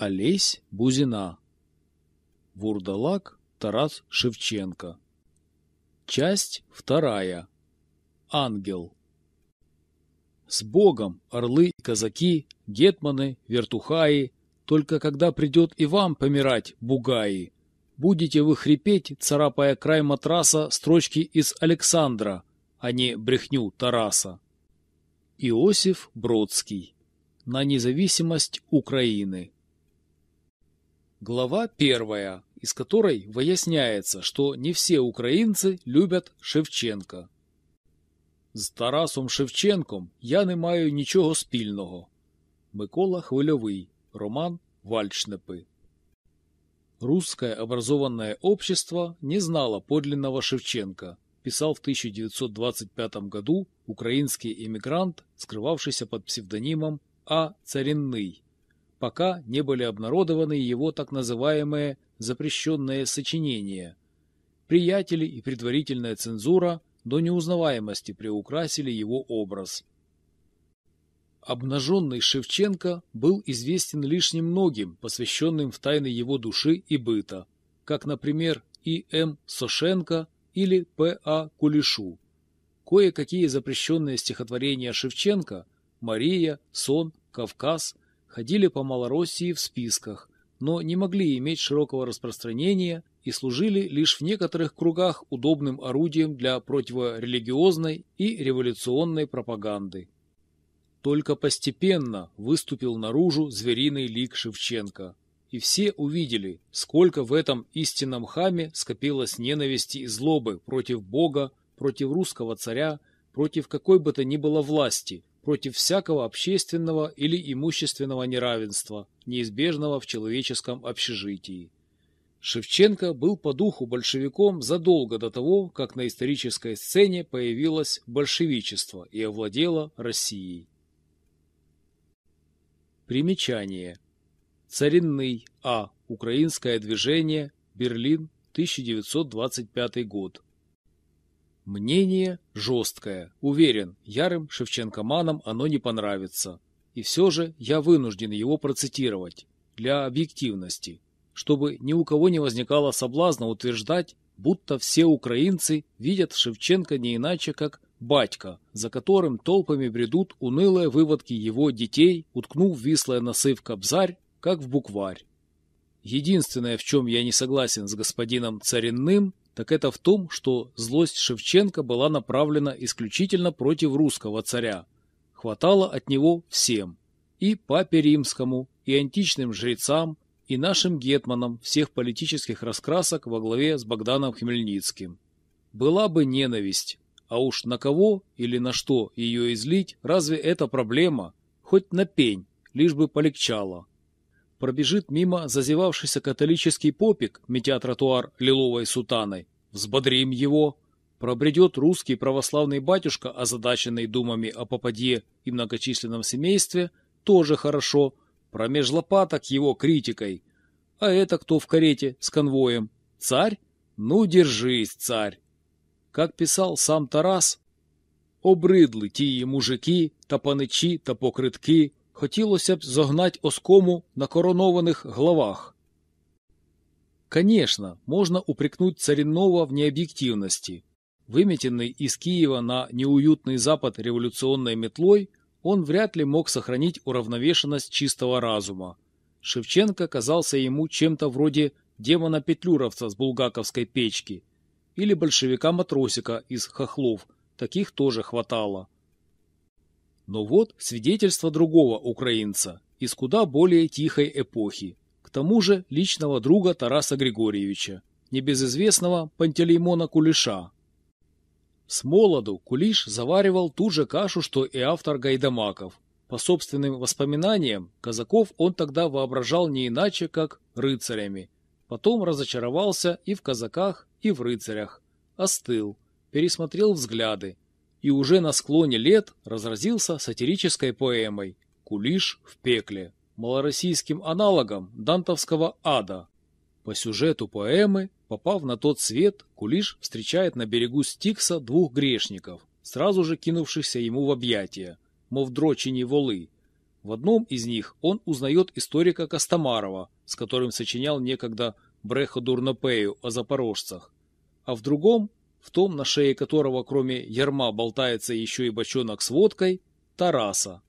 Олесь Бузина. Вурдалак Тарас Шевченко. Часть вторая. Ангел. С Богом, орлы и казаки, гетманы, вертухаи, только когда придет и вам помирать, бугаи, будете вы хрипеть, царапая край матраса строчки из Александра, а не брехню Тараса. Иосиф Бродский. На независимость Украины. Глава первая, из которой выясняется, что не все украинцы любят Шевченка. З Тарасом Шевченком я не маю нічого спільного. Микола Хвильовий. Роман Вальчнепы. Русское образованное общество не знало подлинного Шевченка, писал в 1925 году украинский эмигрант, скрывавшийся под псевдонимом А. Царинный, пока не были обнародованы его так называемые запрещенные сочинения. Приятели и предварительная цензура до неузнаваемости приукрасили его образ. Обнаженный Шевченко был известен лишь немногим, посвященным в тайны его души и быта, как, например, И. М. Сошенко или П. А. Кулешу. Кое-какие запрещенные стихотворения Шевченко «Мария», «Сон», «Кавказ» ходили по Малороссии в списках, но не могли иметь широкого распространения и служили лишь в некоторых кругах удобным орудием для противорелигиозной и революционной пропаганды. Только постепенно выступил наружу звериный лик Шевченко, и все увидели, сколько в этом истинном хаме скопилось ненависти и злобы против Бога, против русского царя, против какой бы то ни было власти, против всякого общественного или имущественного неравенства, неизбежного в человеческом общежитии. Шевченко был по духу большевиком задолго до того, как на исторической сцене появилось большевичество и овладело Россией. Примечание. Царинный А. Украинское движение. Берлин. 1925 год. Мнение жесткое. Уверен, ярым шевченкоманам оно не понравится. И все же я вынужден его процитировать. Для объективности. Чтобы ни у кого не возникало соблазна утверждать, будто все украинцы видят Шевченко не иначе, как батька, за которым толпами бредут унылые выводки его детей, уткнув вислая носы в кобзарь, как в букварь. Единственное, в чем я не согласен с господином Царинным, так это в том, что злость Шевченко была направлена исключительно против русского царя. Хватало от него всем. И папе римскому, и античным жрецам, и нашим гетманам всех политических раскрасок во главе с Богданом Хмельницким. Была бы ненависть, а уж на кого или на что ее излить, разве это проблема? Хоть на пень, лишь бы полегчало Пробежит мимо зазевавшийся католический попик, метя тротуар лиловой сутаной. Взбодрим его. Пробредет русский православный батюшка, озадаченный думами о попадье и многочисленном семействе, тоже хорошо. Промеж лопаток его критикой. А это кто в карете с конвоем? Царь? Ну, держись, царь. Как писал сам Тарас, обридли тії мужики, та паничі, та покритки, хотілося б загнать оскому на коронованных главах. Конечно, можно упрекнуть Царинова в необъективности. Выметенный из Киева на неуютный запад революционной метлой, он вряд ли мог сохранить уравновешенность чистого разума. Шевченко казался ему чем-то вроде демона-петлюровца с булгаковской печки или большевика-матросика из хохлов, таких тоже хватало. Но вот свидетельство другого украинца из куда более тихой эпохи, к тому же личного друга Тараса Григорьевича, небезызвестного Пантелеймона Кулеша. С молоду Кулиш заваривал ту же кашу, что и автор Гайдамаков. По собственным воспоминаниям, казаков он тогда воображал не иначе, как рыцарями. Потом разочаровался и в казаках, и в рыцарях. Остыл, пересмотрел взгляды, и уже на склоне лет разразился сатирической поэмой «Кулиш в пекле», малороссийским аналогом дантовского ада. По сюжету поэмы, попав на тот свет, Кулиш встречает на берегу Стикса двух грешников, сразу же кинувшихся ему в объятия, мов дрочени волы. В одном из них он узнает историка Костомарова, с которым сочинял некогда Брехо Дурнопею о запорожцах, а в другом, в том, на шее которого кроме ярма болтается еще и бочонок с водкой, Тараса.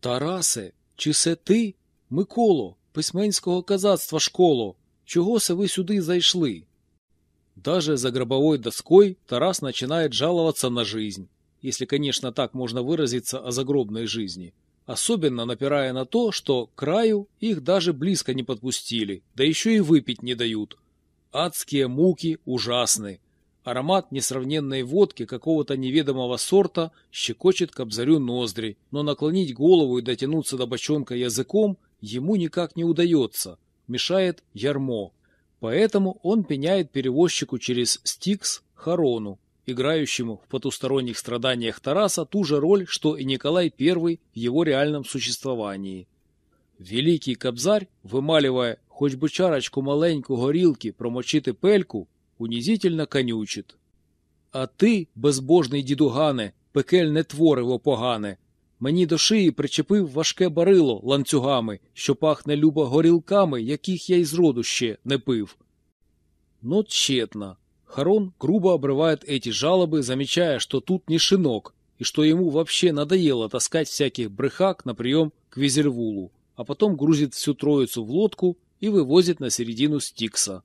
Тарасе, чи се ти, Миколо, письменського казацтва школо, чого се ви сюди зайшли? Даже за гробовой доской Тарас начинает жаловаться на жизнь, если, конечно, так можно выразиться о загробной жизни, особенно напирая на то, что краю их даже близко не подпустили, да еще и выпить не дают. Адские муки ужасны. Аромат несравненной водки какого-то неведомого сорта щекочет кобзарю ноздри, но наклонить голову и дотянуться до бочонка языком ему никак не удается, мешает ярмо. Поэтому он пеняет перевозчику через Стикс Харону, играющему в потусторонних страданиях Тараса ту же роль, что и Николай I в его реальном существовании. Великий Кобзарь, вималюває хоч би чарочку маленьку горілки промочити пельку, унізительно конючить. А ти, безбожний дідугане, пекельне твориво погане, мені до шиї причепив важке барило ланцюгами, що пахне любо горілками, яких я й зроду ще не пив. Но тщетно. Харон грубо обрывает эти жалобы, замечая, что тут не шинок, и что ему вообще надоело таскать всяких брехак на прием к Визервулу, а потом грузит всю троицу в лодку и вывозит на середину Стикса.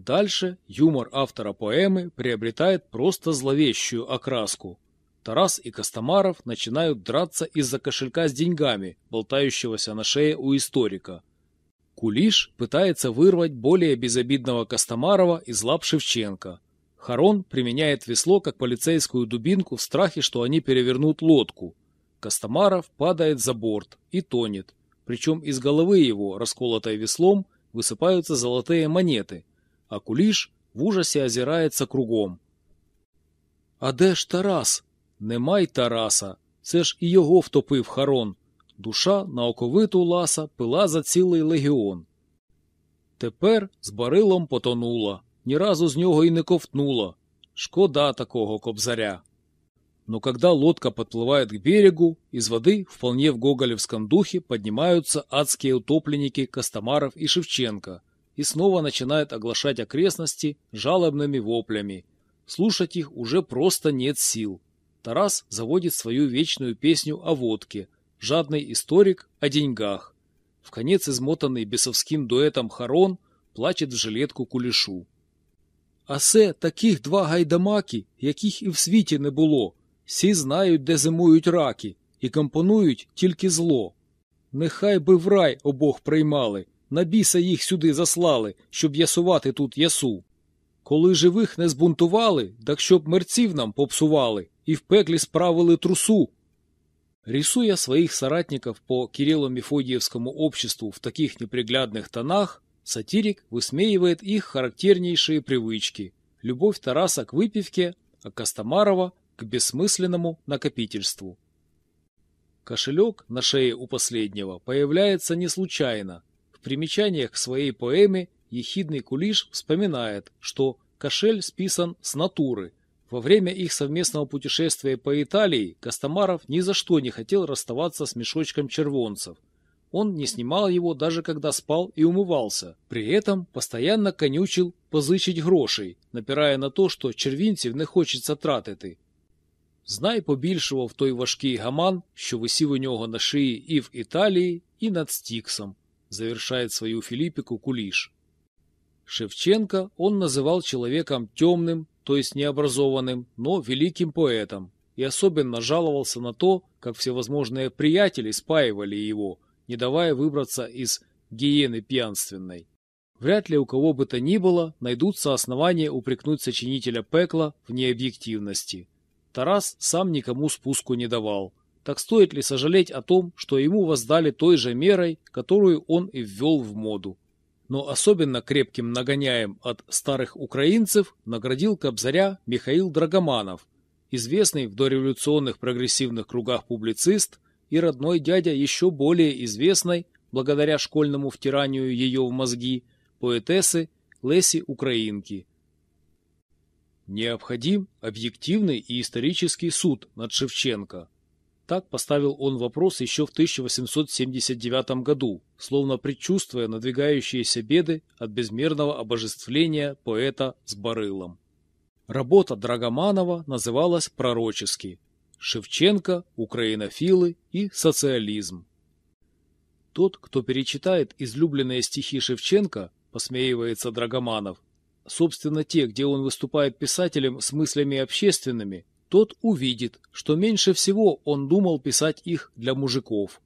Дальше юмор автора поэмы приобретает просто зловещую окраску. Тарас и Костомаров начинают драться из-за кошелька с деньгами, болтающегося на шее у историка. Кулиш пытается вырвать более безобидного Костомарова из лап Шевченко. Харон применяет весло как полицейскую дубинку в страхе, что они перевернут лодку. Костомаров падает за борт и тонет, причем из головы его, расколотой веслом, высыпаются золотые монеты, а Кулиш в ужасе озирается кругом. А де ж Тарас? Нема й Тараса. Це ж і його втопив Харон. Душа на оковиту ласа пила за цілий легіон. Тепер з барилом потонула, ні разу з нього й не ковтнула. Шкода такого кобзаря. Но когда лодка подплывает к берегу, из воды вполне в гоголевском духе поднимаются адские утопленники Костомаров и Шевченко и снова начинают оглашать окрестности жалобными воплями. Слушать их уже просто нет сил. Тарас заводит свою вечную песню о водке, жадный историк о деньгах. В конец измотанный бесовским дуэтом Харон плачет в жилетку кулішу. А се таких два гайдамаки, яких і в світі не було. Всі знають, де зимують раки, і компонують тільки зло. Нехай би в рай обох приймали, на біса їх сюди заслали, щоб ясувати тут ясу. Коли живих не збунтували, так щоб мерців нам попсували и в пекле справили трусу. Рисуя своих соратников по Кирилло-Мефодиевскому обществу в таких неприглядных тонах, сатирик высмеивает их характернейшие привычки – любовь Тараса к выпивке, а Костомарова – к бессмысленному накопительству. Кошелек на шее у последнего появляется не случайно. В примечаниях к своей поэме ехидный кулиш вспоминает, что кошель списан с натуры – во время их совместного путешествия по Италии Костомаров ни за что не хотел расставаться с мешочком червонцев. Он не снимал его даже когда спал и умывался. При этом постоянно конючил позичить грошей, напирая на то, що червінців не хочеться тратити. Знай побільшого в той важкий гаман, що висів у нього на шиї і в Італії, і над Стіксом, завершает свою Филиппику Кулиш. Шевченко он называл человеком темным, то есть необразованным, но великим поэтом, и особенно жаловался на то, как всевозможные приятели спаивали его, не давая выбраться из гиены пьянственной. Вряд ли у кого бы то ни было найдутся основания упрекнуть сочинителя пекла в необъективности. Тарас сам никому спуску не давал. Так стоит ли сожалеть о том, что ему воздали той же мерой, которую он и ввел в моду? но особенно крепким нагоняем от старых украинцев наградил Кобзаря Михаил Драгоманов, известный в дореволюционных прогрессивных кругах публицист и родной дядя еще более известной, благодаря школьному втиранию ее в мозги, поэтессы Леси Украинки. Необходим объективный и исторический суд над Шевченко. Так поставил он вопрос еще в 1879 году, словно предчувствуя надвигающиеся беды от безмерного обожествления поэта с барылом. Работа Драгоманова называлась пророчески «Шевченко, украинофилы и социализм». Тот, кто перечитает излюбленные стихи Шевченко, посмеивается Драгоманов, собственно те, где он выступает писателем с мыслями общественными, тот увидит, что меньше всего он думал писать их для мужиков.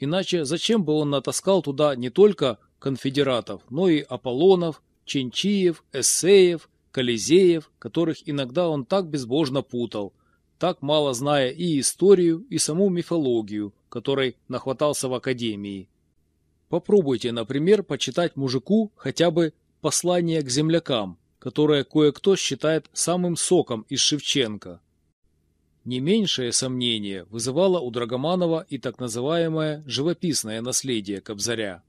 Иначе зачем бы он натаскал туда не только конфедератов, но и Аполлонов, Ченчиев, Эссеев, Колизеев, которых иногда он так безбожно путал, так мало зная и историю, и саму мифологию, которой нахватался в академии. Попробуйте, например, почитать мужику хотя бы «Послание к землякам», которое кое-кто считает самым соком из Шевченко. Не меньшее сомнение вызывало у Драгоманова и так называемое живописное наследие Кобзаря.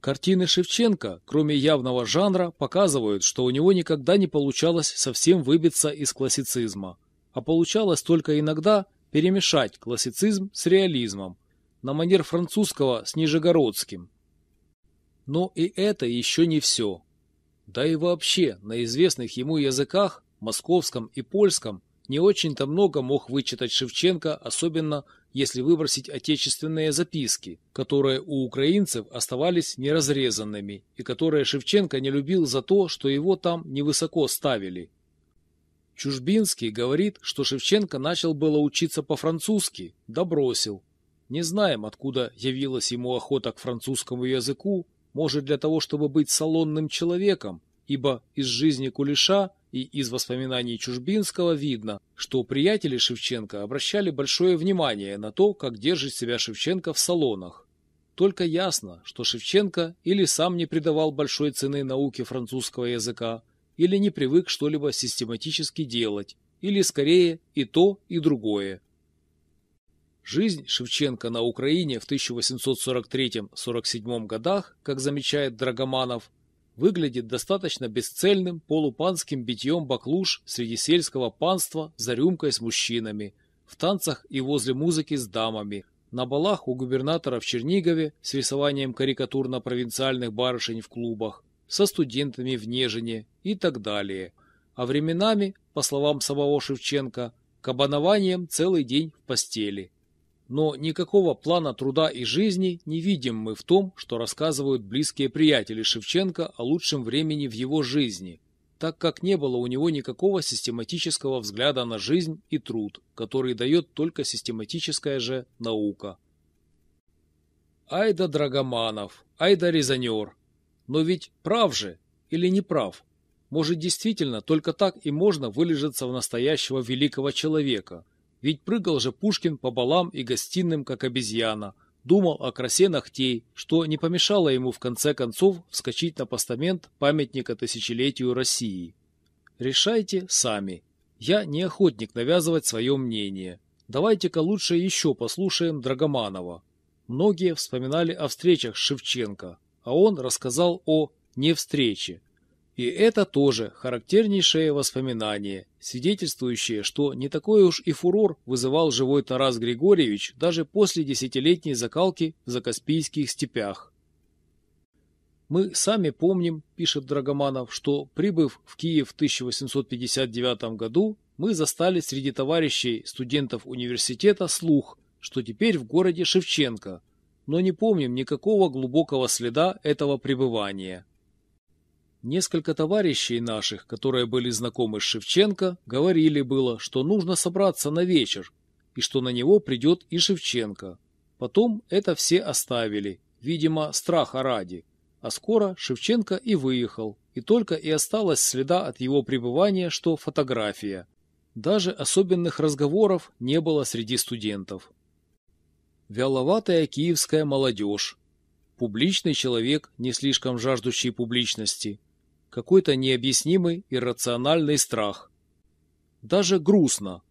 Картины Шевченко, кроме явного жанра, показывают, что у него никогда не получалось совсем выбиться из классицизма, а получалось только иногда перемешать классицизм с реализмом, на манер французского с нижегородским. Но и это еще не все. Да и вообще, на известных ему языках, московском и польском, не очень-то много мог вычитать Шевченко, особенно если выбросить отечественные записки, которые у украинцев оставались неразрезанными и которые Шевченко не любил за то, что его там невысоко ставили. Чужбинский говорит, что Шевченко начал было учиться по-французски, да бросил. Не знаем, откуда явилась ему охота к французскому языку, может для того, чтобы быть салонным человеком, ибо из жизни Кулеша и из воспоминаний Чужбинского видно, что приятели Шевченко обращали большое внимание на то, как держит себя Шевченко в салонах. Только ясно, что Шевченко или сам не придавал большой цены науке французского языка, или не привык что-либо систематически делать, или скорее и то, и другое. Жизнь Шевченко на Украине в 1843-47 годах, как замечает Драгоманов, выглядит достаточно бесцельным полупанским битьем баклуш среди сельского панства за рюмкой с мужчинами, в танцах и возле музыки с дамами, на балах у губернатора в Чернигове с рисованием карикатурно-провинциальных барышень в клубах, со студентами в Нежине и так далее. А временами, по словам самого Шевченко, кабанованием целый день в постели. Но никакого плана труда и жизни не видим мы в том, что рассказывают близкие приятели Шевченко о лучшем времени в его жизни, так как не было у него никакого систематического взгляда на жизнь и труд, который дает только систематическая же наука. Айда Драгоманов, айда резонер. Но ведь прав же или не прав? Может, действительно, только так и можно вылежаться в настоящего великого человека – ведь прыгал же Пушкин по балам и гостиным, как обезьяна, думал о красе ногтей, что не помешало ему в конце концов вскочить на постамент памятника тысячелетию России. Решайте сами. Я не охотник навязывать свое мнение. Давайте-ка лучше еще послушаем Драгоманова. Многие вспоминали о встречах с Шевченко, а он рассказал о «не встрече», и это тоже характернейшее воспоминание, свидетельствующее, что не такой уж и фурор вызывал живой Тарас Григорьевич даже после десятилетней закалки в закаспийских степях. Мы сами помним, пишет Драгоманов, что, прибыв в Киев в 1859 году, мы застали среди товарищей студентов университета слух, что теперь в городе Шевченко, но не помним никакого глубокого следа этого пребывания. Несколько товарищей наших, которые были знакомы с Шевченко, говорили было, что нужно собраться на вечер, и что на него придет и Шевченко. Потом это все оставили, видимо, страха ради. А скоро Шевченко и выехал, и только и осталось следа от его пребывания, что фотография. Даже особенных разговоров не было среди студентов. Вяловатая киевская молодежь. Публичный человек, не слишком жаждущий публичности – какой-то необъяснимый иррациональный страх. Даже грустно.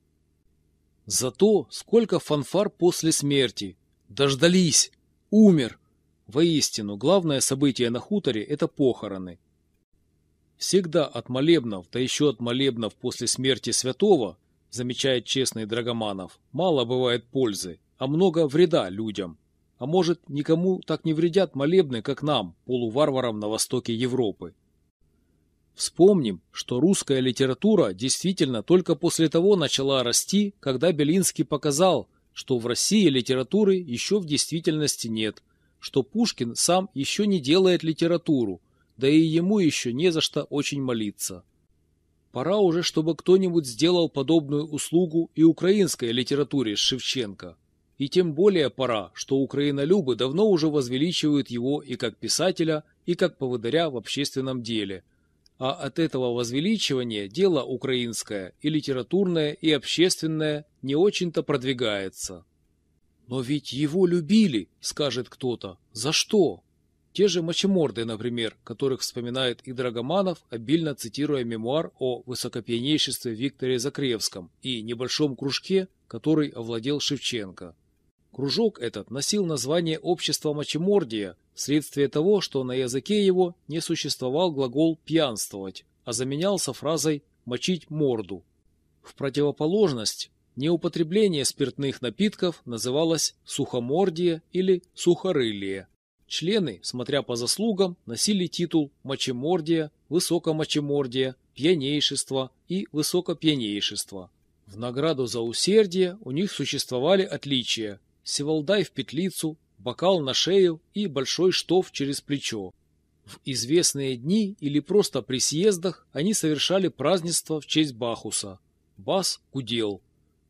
Зато сколько фанфар после смерти. Дождались. Умер. Воистину, главное событие на хуторе – это похороны. Всегда от молебнов, да еще от молебнов после смерти святого, замечает честный Драгоманов, мало бывает пользы, а много вреда людям. А может, никому так не вредят молебны, как нам, полуварварам на востоке Европы. Вспомним, что русская литература действительно только после того начала расти, когда Белинский показал, что в России литературы еще в действительности нет, что Пушкин сам еще не делает литературу, да и ему еще не за что очень молиться. Пора уже, чтобы кто-нибудь сделал подобную услугу и украинской литературе с Шевченко. И тем более пора, что украинолюбы давно уже возвеличивают его и как писателя, и как поводыря в общественном деле. А от этого возвеличивания дело украинское и литературное, и общественное не очень-то продвигается. «Но ведь его любили», — скажет кто-то. «За что?» Те же мочеморды, например, которых вспоминает и Драгоманов, обильно цитируя мемуар о высокопьянейшестве Викторе Закревском и небольшом кружке, который овладел Шевченко. Кружок этот носил название общества мочемордия вследствие того, что на языке его не существовал глагол «пьянствовать», а заменялся фразой «мочить морду». В противоположность, неупотребление спиртных напитков называлось сухомордие или сухорылие. Члены, смотря по заслугам, носили титул мочемордия, высокомочемордия, пьянейшество и высокопьянейшество. В награду за усердие у них существовали отличия – севалдай в петлицу, бокал на шею и большой штоф через плечо. В известные дни или просто при съездах они совершали празднество в честь Бахуса. Бас гудел.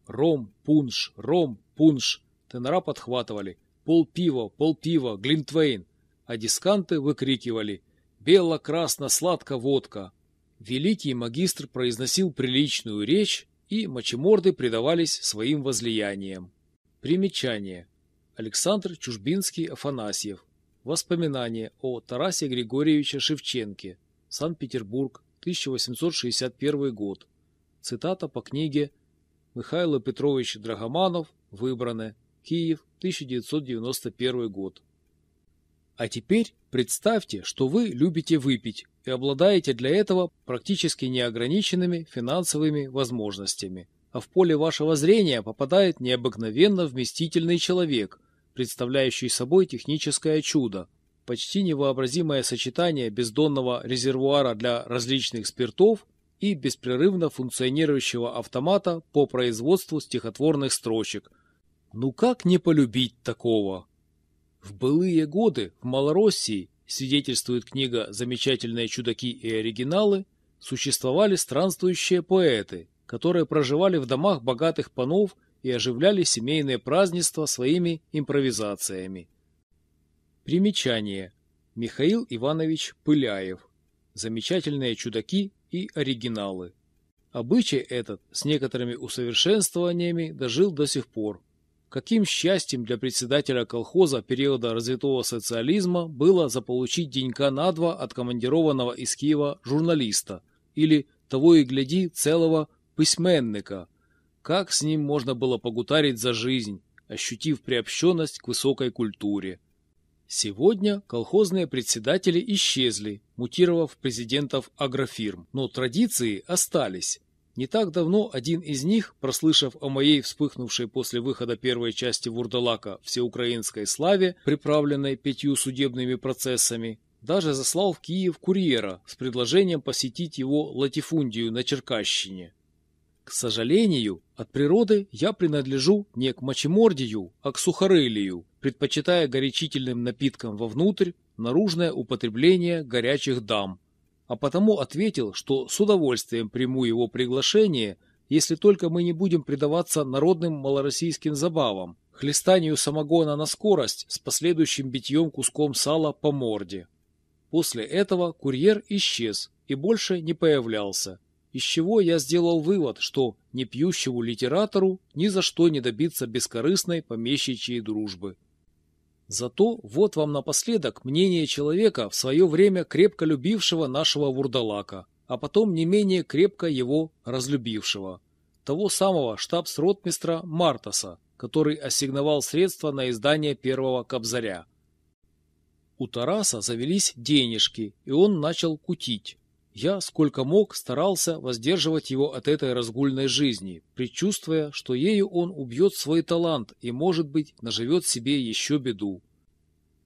Ром, пунш, ром, пунш. Тенора подхватывали – полпива, полпива, глинтвейн, а дисканты выкрикивали «Бело-красно-сладко водка». Великий магистр произносил приличную речь, и мочеморды предавались своим возлияниям. Примечание. Александр Чужбинский-Афанасьев. Воспоминания о Тарасе Григорьевиче Шевченке. Санкт-Петербург, 1861 год. Цитата по книге Михаил Петрович Драгоманов «Выбраны. Киев, 1991 год. А теперь представьте, что вы любите выпить и обладаете для этого практически неограниченными финансовыми возможностями, а в поле вашего зрения попадает необыкновенно вместительный человек, представляющий собой техническое чудо, почти невообразимое сочетание бездонного резервуара для различных спиртов и беспрерывно функционирующего автомата по производству стихотворных строчек – ну как не полюбить такого? В былые годы в Малороссии, свидетельствует книга «Замечательные чудаки и оригиналы», существовали странствующие поэты, которые проживали в домах богатых панов и оживляли семейные празднества своими импровизациями. Примечание. Михаил Иванович Пыляев. Замечательные чудаки и оригиналы. Обычай этот с некоторыми усовершенствованиями дожил до сих пор. Каким счастьем для председателя колхоза периода развитого социализма было заполучить денька на два от командированного из Киева журналиста или, того и гляди, целого письменника. Как с ним можно было погутарить за жизнь, ощутив приобщенность к высокой культуре. Сегодня колхозные председатели исчезли, мутировав президентов агрофирм, но традиции остались. Не так давно один из них, прослышав о моей вспыхнувшей после выхода первой части Вурдалака всеукраинской славе, приправленной пятью судебными процессами, даже заслал в Киев курьера с предложением посетить его латифундию на Черкащине. К сожалению, от природы я принадлежу не к мочемордию, а к сухорылию, предпочитая горячительным напиткам вовнутрь наружное употребление горячих дам – а потому ответил, что с удовольствием приму его приглашение, если только мы не будем предаваться народным малороссийским забавам, хлестанию самогона на скорость с последующим битьем куском сала по морде. После этого курьер исчез и больше не появлялся, из чего я сделал вывод, что не пьющему литератору ни за что не добиться бескорыстной помещичьей дружбы. Зато вот вам напоследок мнение человека, в свое время крепко любившего нашего вурдалака, а потом не менее крепко его разлюбившего. Того самого штабс-ротмистра Мартаса, который ассигновал средства на издание первого Кобзаря. У Тараса завелись денежки, и он начал кутить. Я, сколько мог, старался воздерживать его от этой разгульной жизни, предчувствуя, что ею он убьет свой талант и, может быть, наживет себе еще беду.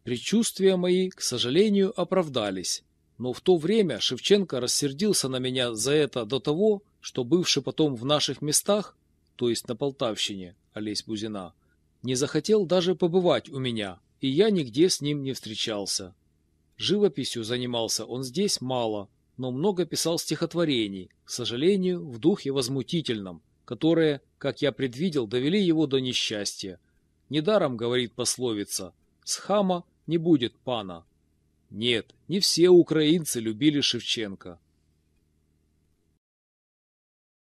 Предчувствия мои, к сожалению, оправдались, но в то время Шевченко рассердился на меня за это до того, что бывший потом в наших местах, то есть на Полтавщине, Олесь Бузина, не захотел даже побывать у меня, и я нигде с ним не встречался. Живописью занимался он здесь мало, но много писал стихотворений, к сожалению, в духе возмутительном, которые, как я предвидел, довели его до несчастья. Недаром говорит пословица «С хама не будет пана». Нет, не все украинцы любили Шевченко.